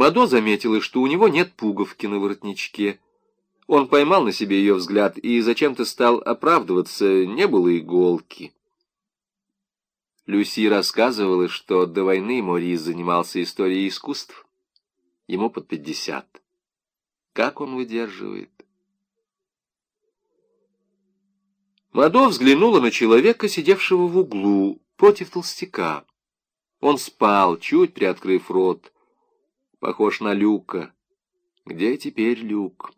Мадо заметила, что у него нет пуговки на воротничке. Он поймал на себе ее взгляд и зачем-то стал оправдываться, не было иголки. Люси рассказывала, что до войны Морис занимался историей искусств. Ему под пятьдесят. Как он выдерживает? Мадо взглянула на человека, сидевшего в углу, против толстяка. Он спал, чуть приоткрыв рот. Похож на Люка. Где теперь Люк?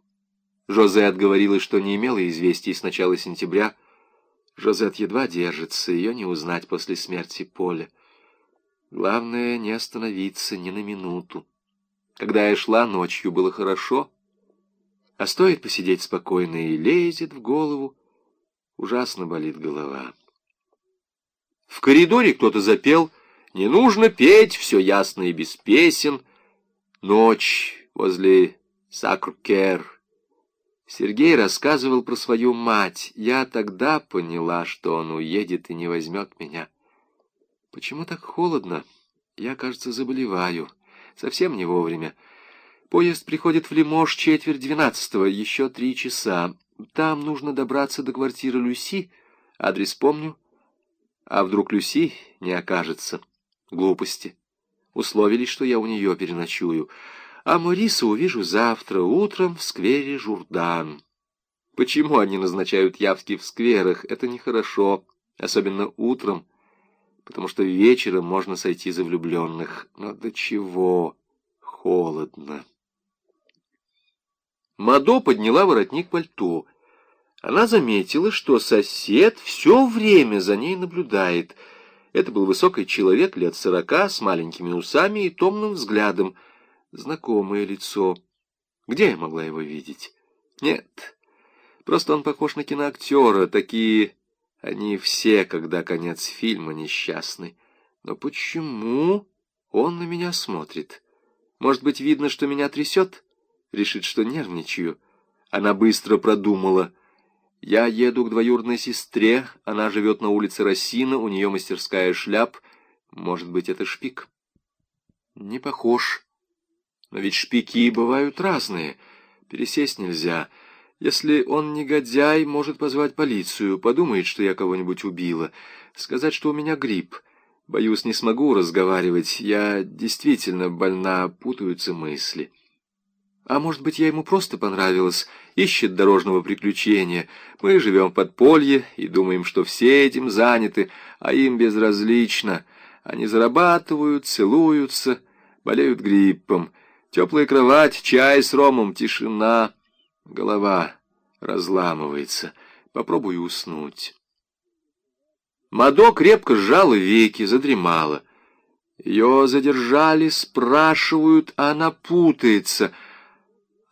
Жозет говорила, что не имела известий с начала сентября. Жозет едва держится, ее не узнать после смерти Поля. Главное, не остановиться ни на минуту. Когда я шла ночью, было хорошо, а стоит посидеть спокойно и лезет в голову, ужасно болит голова. В коридоре кто-то запел «Не нужно петь, все ясно и без песен». Ночь возле Сакркер. Сергей рассказывал про свою мать. Я тогда поняла, что он уедет и не возьмет меня. Почему так холодно? Я, кажется, заболеваю. Совсем не вовремя. Поезд приходит в Лимож четверть двенадцатого, еще три часа. Там нужно добраться до квартиры Люси. Адрес помню. А вдруг Люси не окажется? Глупости. Условились, что я у нее переночую. А Мориса увижу завтра утром в сквере Журдан. Почему они назначают явки в скверах? Это нехорошо, особенно утром, потому что вечером можно сойти за влюбленных. Но до чего холодно. Мадо подняла воротник пальто. Она заметила, что сосед все время за ней наблюдает. Это был высокий человек лет сорока, с маленькими усами и томным взглядом. Знакомое лицо. Где я могла его видеть? Нет, просто он похож на киноактера. Такие они все, когда конец фильма несчастный. Но почему он на меня смотрит? Может быть, видно, что меня трясет? Решит, что нервничаю. Она быстро продумала — я еду к двоюродной сестре, она живет на улице Росина, у нее мастерская шляп. Может быть, это шпик? Не похож. Но ведь шпики бывают разные. Пересесть нельзя. Если он негодяй, может позвать полицию, подумает, что я кого-нибудь убила, сказать, что у меня грипп. Боюсь, не смогу разговаривать. Я действительно больна, путаются мысли. А может быть, я ему просто понравилась, ищет дорожного приключения. Мы живем в подполье и думаем, что все этим заняты, а им безразлично. Они зарабатывают, целуются, болеют гриппом. Теплая кровать, чай с ромом, тишина. Голова разламывается. Попробую уснуть. Мадо крепко сжала веки, задремала. Ее задержали, спрашивают, а она путается —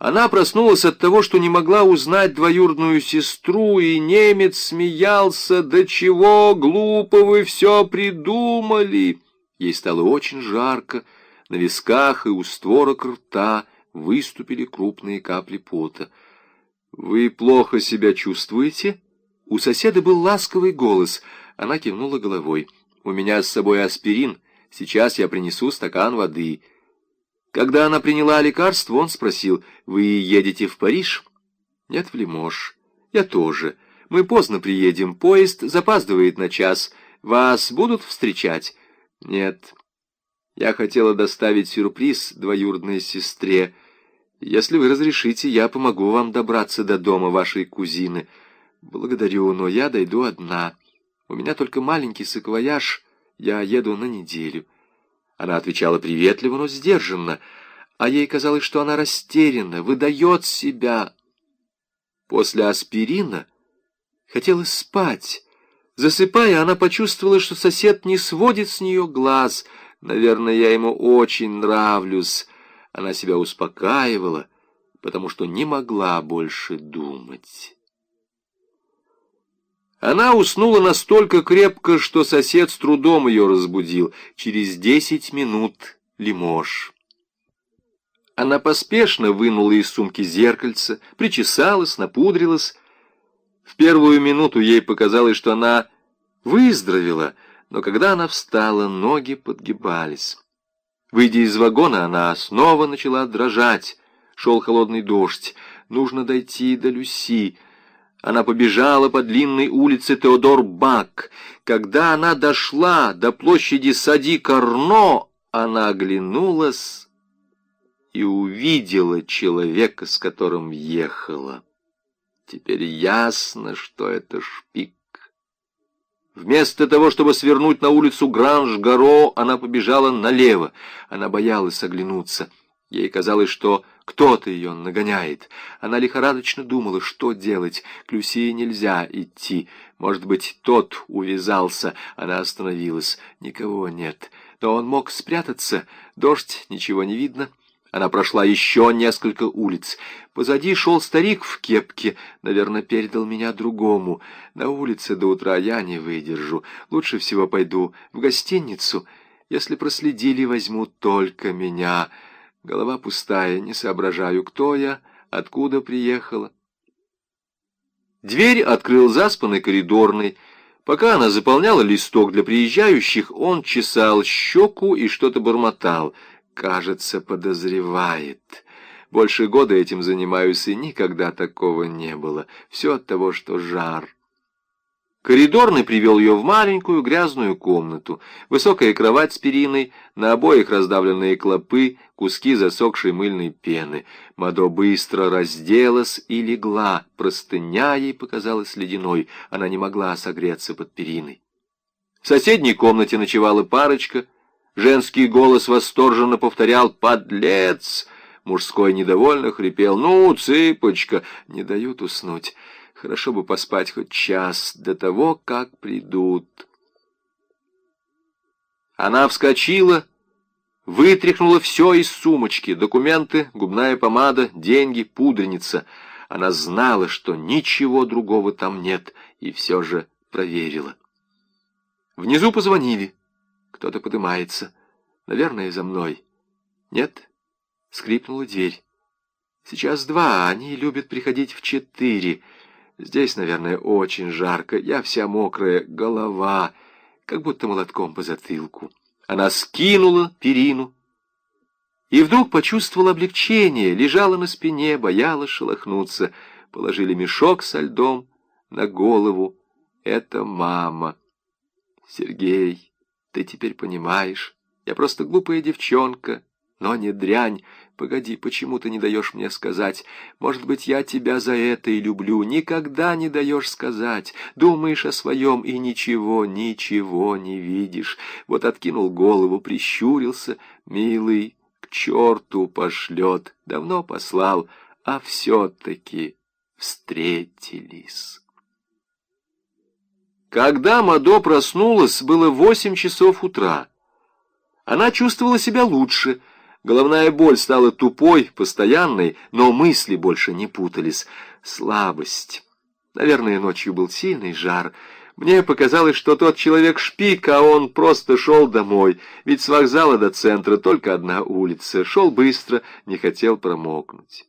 она проснулась от того, что не могла узнать двоюродную сестру, и немец смеялся, «Да чего глупо вы все придумали!» Ей стало очень жарко, на висках и у створок рта выступили крупные капли пота. «Вы плохо себя чувствуете?» У соседа был ласковый голос. Она кивнула головой. «У меня с собой аспирин. Сейчас я принесу стакан воды». Когда она приняла лекарство, он спросил, «Вы едете в Париж?» «Нет, в Лимож. Я тоже. Мы поздно приедем. Поезд запаздывает на час. Вас будут встречать?» «Нет. Я хотела доставить сюрприз двоюродной сестре. Если вы разрешите, я помогу вам добраться до дома вашей кузины. Благодарю, но я дойду одна. У меня только маленький саквояж. Я еду на неделю». Она отвечала приветливо, но сдержанно, а ей казалось, что она растеряна, выдает себя. После аспирина хотелось спать. Засыпая, она почувствовала, что сосед не сводит с нее глаз. Наверное, я ему очень нравлюсь. Она себя успокаивала, потому что не могла больше думать. Она уснула настолько крепко, что сосед с трудом ее разбудил. Через десять минут лимож. Она поспешно вынула из сумки зеркальце, причесалась, напудрилась. В первую минуту ей показалось, что она выздоровела, но когда она встала, ноги подгибались. Выйдя из вагона, она снова начала дрожать. Шел холодный дождь. Нужно дойти до Люси. Она побежала по длинной улице Теодор Бак. Когда она дошла до площади Сади-Карно, она оглянулась и увидела человека, с которым ехала. Теперь ясно, что это шпик. Вместо того, чтобы свернуть на улицу Гранж-Гаро, она побежала налево. Она боялась оглянуться. Ей казалось, что кто-то ее нагоняет. Она лихорадочно думала, что делать. К Люсии нельзя идти. Может быть, тот увязался. Она остановилась. Никого нет. Но он мог спрятаться. Дождь, ничего не видно. Она прошла еще несколько улиц. Позади шел старик в кепке. Наверное, передал меня другому. На улице до утра я не выдержу. Лучше всего пойду в гостиницу. Если проследили, возьму только меня. Голова пустая, не соображаю, кто я, откуда приехала. Дверь открыл заспанный коридорный. Пока она заполняла листок для приезжающих, он чесал щеку и что-то бормотал — кажется, подозревает. Больше года этим занимаюсь, и никогда такого не было. Все от того, что жар. Коридорный привел ее в маленькую грязную комнату. Высокая кровать с периной, на обоих раздавленные клопы, куски засохшей мыльной пены. Мадо быстро разделась и легла. Простыня ей показалась ледяной. Она не могла согреться под периной. В соседней комнате ночевала парочка — Женский голос восторженно повторял «Подлец!» Мужской недовольно хрипел «Ну, цыпочка!» Не дают уснуть. Хорошо бы поспать хоть час до того, как придут. Она вскочила, вытряхнула все из сумочки. Документы, губная помада, деньги, пудреница. Она знала, что ничего другого там нет, и все же проверила. Внизу позвонили. Кто-то поднимается. Наверное, за мной. Нет? Скрипнула дверь. Сейчас два, они любят приходить в четыре. Здесь, наверное, очень жарко. Я вся мокрая, голова, как будто молотком по затылку. Она скинула перину и вдруг почувствовала облегчение, лежала на спине, боялась шелохнуться. Положили мешок со льдом на голову. Это мама. Сергей. Ты теперь понимаешь. Я просто глупая девчонка, но не дрянь. Погоди, почему ты не даешь мне сказать? Может быть, я тебя за это и люблю. Никогда не даешь сказать. Думаешь о своем и ничего, ничего не видишь. Вот откинул голову, прищурился. Милый, к черту пошлет. Давно послал, а все-таки встретились. Когда Мадо проснулась, было восемь часов утра. Она чувствовала себя лучше. Головная боль стала тупой, постоянной, но мысли больше не путались. Слабость. Наверное, ночью был сильный жар. Мне показалось, что тот человек шпик, а он просто шел домой. Ведь с вокзала до центра только одна улица. Шел быстро, не хотел промокнуть.